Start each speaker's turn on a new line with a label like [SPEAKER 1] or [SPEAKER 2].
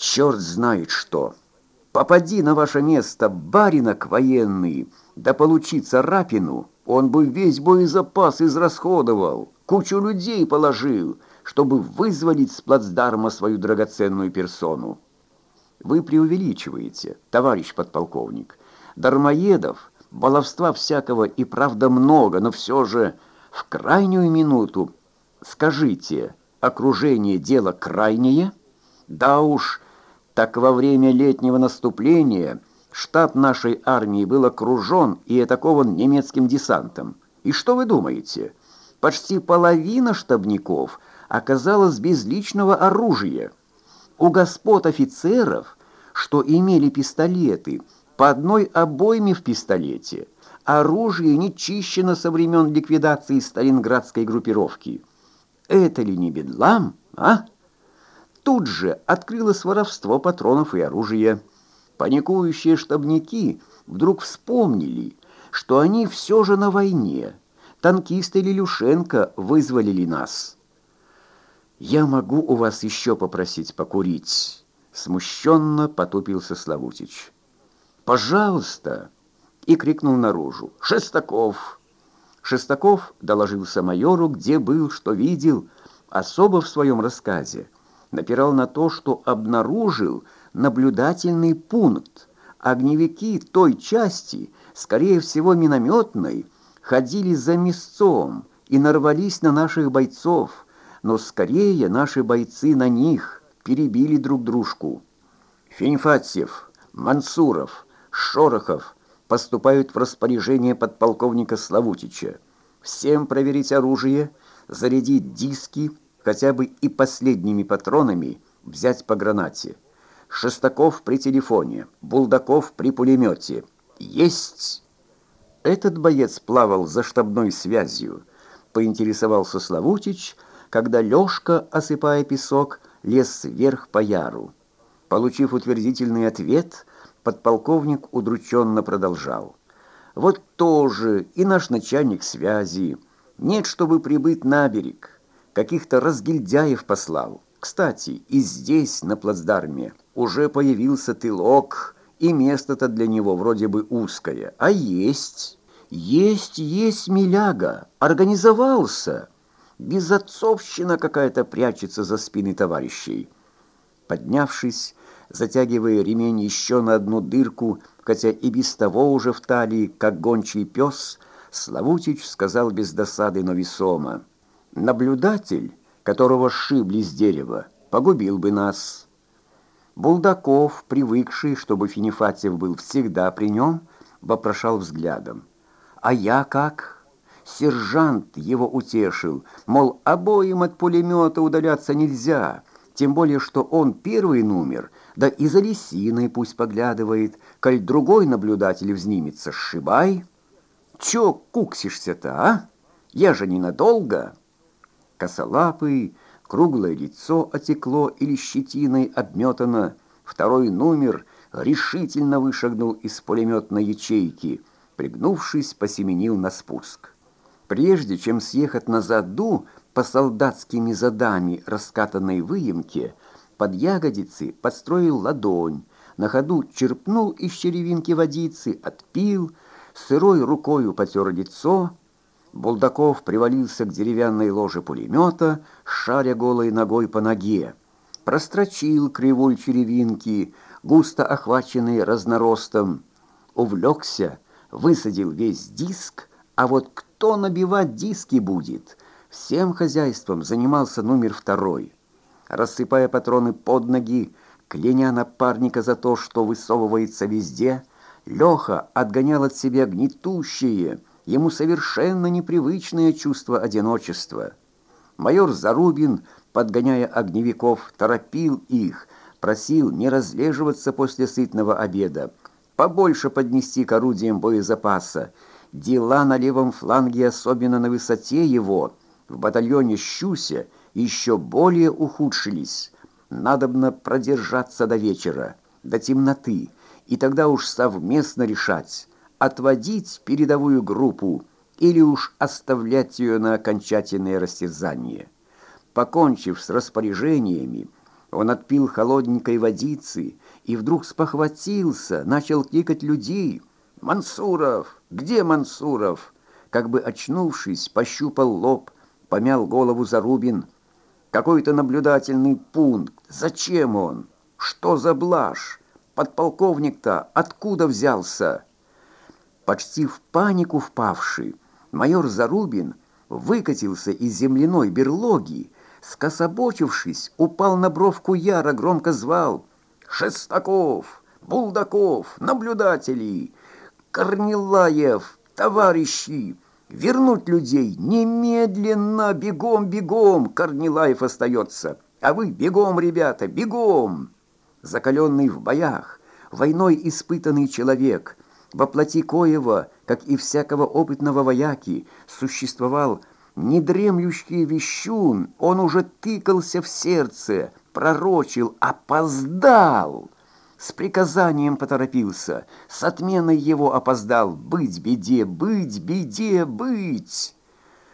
[SPEAKER 1] черт знает что. Попади на ваше место баринок военный, да получи царапину, он бы весь боезапас израсходовал, кучу людей положил, чтобы вызволить с плацдарма свою драгоценную персону. Вы преувеличиваете, товарищ подполковник. Дармоедов, баловства всякого и правда много, но все же в крайнюю минуту скажите, окружение дело крайнее? Да уж, так во время летнего наступления штаб нашей армии был окружен и атакован немецким десантом. И что вы думаете? Почти половина штабников оказалась без личного оружия. У господ офицеров, что имели пистолеты, по одной обойме в пистолете, оружие не чищено со времен ликвидации сталинградской группировки. Это ли не бедлам, а? Тут же открылось воровство патронов и оружия. Паникующие штабники вдруг вспомнили, что они все же на войне. Танкисты Лилюшенко вызволили нас. «Я могу у вас еще попросить покурить?» Смущенно потупился Славутич. «Пожалуйста!» и крикнул наружу. «Шестаков!» Шестаков доложился майору, где был, что видел, особо в своем рассказе. Напирал на то, что обнаружил наблюдательный пункт. Огневики той части, скорее всего минометной, ходили за мясцом и нарвались на наших бойцов, но скорее наши бойцы на них перебили друг дружку. Финфатьев, Мансуров, Шорохов поступают в распоряжение подполковника Славутича. Всем проверить оружие, зарядить диски, хотя бы и последними патронами взять по гранате. Шестаков при телефоне, Булдаков при пулемете. Есть! Этот боец плавал за штабной связью, поинтересовался Славутич, когда Лёшка, осыпая песок, лез вверх по яру. Получив утвердительный ответ, подполковник удрученно продолжал. «Вот тоже и наш начальник связи. Нет, чтобы прибыть на берег. Каких-то разгильдяев послал. Кстати, и здесь, на плацдарме, уже появился тылок, и место-то для него вроде бы узкое. А есть, есть, есть миляга, организовался». Безотцовщина какая-то прячется за спины товарищей. Поднявшись, затягивая ремень еще на одну дырку, хотя и без того уже в талии, как гончий пес, Славутич сказал без досады, но весомо. «Наблюдатель, которого сшибли с дерева, погубил бы нас». Булдаков, привыкший, чтобы Финифатьев был всегда при нем, вопрошал взглядом. «А я как?» Сержант его утешил, мол, обоим от пулемета удаляться нельзя, тем более, что он первый номер, да и за лисиной пусть поглядывает, коль другой наблюдатель взнимется, сшибай. Чё куксишься-то, а? Я же ненадолго. Косолапый, круглое лицо отекло или щетиной обметано, второй номер решительно вышагнул из пулеметной ячейки, пригнувшись, посеменил на спуск. Прежде чем съехать на заду по солдатскими задами раскатанной выемке, под ягодицы подстроил ладонь, на ходу черпнул из черевинки водицы, отпил, сырой рукою потер лицо. Булдаков привалился к деревянной ложе пулемета, шаря голой ногой по ноге. Прострочил кривой черевинки, густо охваченный разноростом. Увлекся, высадил весь диск, а вот кто набивать диски будет? Всем хозяйством занимался номер второй. Рассыпая патроны под ноги, кляня напарника за то, что высовывается везде, Леха отгонял от себя гнетущее, ему совершенно непривычное чувство одиночества. Майор Зарубин, подгоняя огневиков, торопил их, просил не разлеживаться после сытного обеда, побольше поднести к орудиям боезапаса, Дела на левом фланге, особенно на высоте его, в батальоне Щуся, еще более ухудшились. Надобно продержаться до вечера, до темноты, и тогда уж совместно решать, отводить передовую группу или уж оставлять ее на окончательное растерзание. Покончив с распоряжениями, Он отпил холодненькой водицы и вдруг спохватился, начал кликать людей. «Мансуров! Где Мансуров?» Как бы очнувшись, пощупал лоб, помял голову Зарубин. «Какой-то наблюдательный пункт. Зачем он? Что за блажь? Подполковник-то откуда взялся?» Почти в панику впавший, майор Зарубин выкатился из земляной берлоги, скособочившись, упал на бровку Яра, громко звал «Шестаков! Булдаков! Наблюдатели! Корнилаев! Товарищи! Вернуть людей! Немедленно! Бегом, бегом! Корнилаев остается! А вы бегом, ребята, бегом!» Закаленный в боях, войной испытанный человек, воплоти Коева, как и всякого опытного вояки, существовал недремлющий вещун, он уже тыкался в сердце, пророчил, опоздал. С приказанием поторопился, с отменой его опоздал. Быть беде, быть беде, быть.